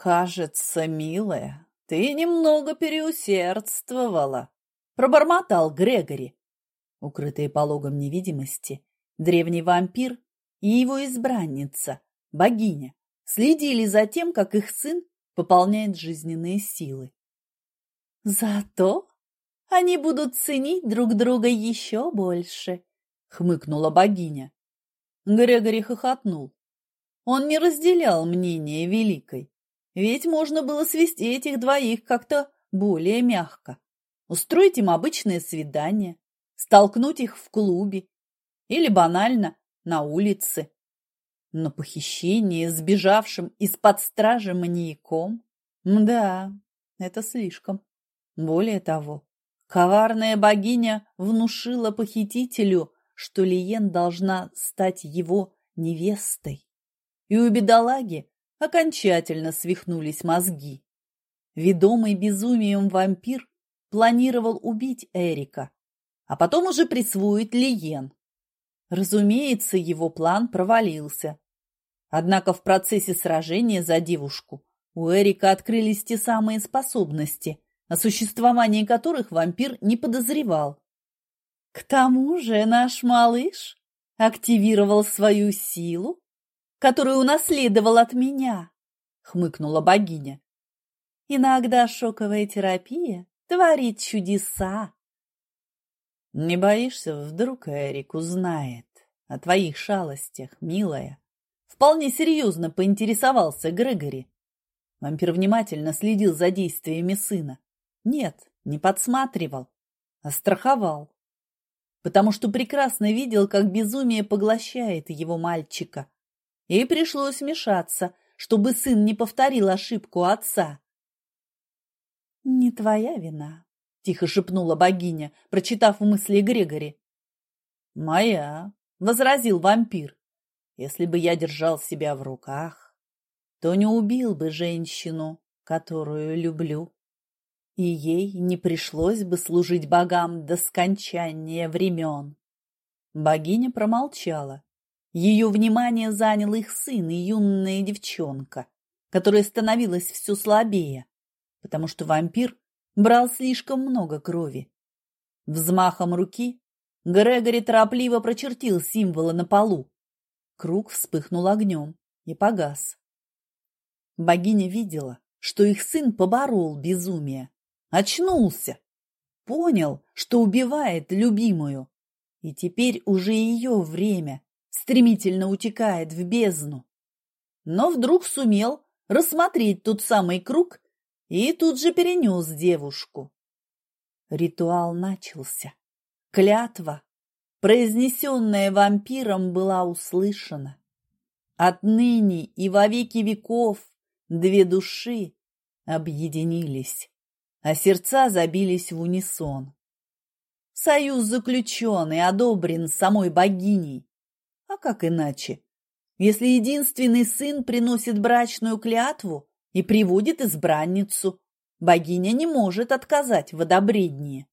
«Кажется, милая, ты немного переусердствовала», — пробормотал Грегори. Укрытые пологом невидимости, древний вампир и его избранница, богиня, следили за тем, как их сын пополняет жизненные силы. «Зато они будут ценить друг друга еще больше», — хмыкнула богиня. Грегори хохотнул. Он не разделял мнение Великой. Ведь можно было свести этих двоих как-то более мягко. Устроить им обычное свидание, столкнуть их в клубе или банально на улице. Но похищение сбежавшим из-под стражи маньяком? Да, это слишком. Более того, коварная богиня внушила похитителю, что Лиен должна стать его невестой. И у бедолаги окончательно свихнулись мозги. Ведомый безумием вампир планировал убить Эрика, а потом уже присвоить Лиен. Разумеется, его план провалился. Однако в процессе сражения за девушку у Эрика открылись те самые способности, о существовании которых вампир не подозревал. К тому же наш малыш активировал свою силу которую унаследовал от меня, хмыкнула богиня. Иногда шоковая терапия творит чудеса. Не боишься, вдруг Эрик узнает о твоих шалостях, милая? Вполне серьезно поинтересовался Грегори. Вампир внимательно следил за действиями сына. Нет, не подсматривал, а страховал. Потому что прекрасно видел, как безумие поглощает его мальчика и пришлось вмешаться, чтобы сын не повторил ошибку отца. «Не твоя вина», — тихо шепнула богиня, прочитав мысли Грегори. «Моя», — возразил вампир. «Если бы я держал себя в руках, то не убил бы женщину, которую люблю, и ей не пришлось бы служить богам до скончания времен». Богиня промолчала, ее внимание занял их сын и юная девчонка, которая становилась все слабее, потому что вампир брал слишком много крови. Взмахом руки Грегори торопливо прочертил символы на полу. Круг вспыхнул огнем и погас. Богиня видела, что их сын поборол безумие, очнулся, понял, что убивает любимую, и теперь уже ее время стремительно утекает в бездну. Но вдруг сумел рассмотреть тот самый круг и тут же перенес девушку. Ритуал начался. Клятва, произнесенная вампиром, была услышана. Отныне и во веки веков две души объединились, а сердца забились в унисон. Союз заключен и одобрен самой богиней, как иначе? Если единственный сын приносит брачную клятву и приводит избранницу, богиня не может отказать в одобрении.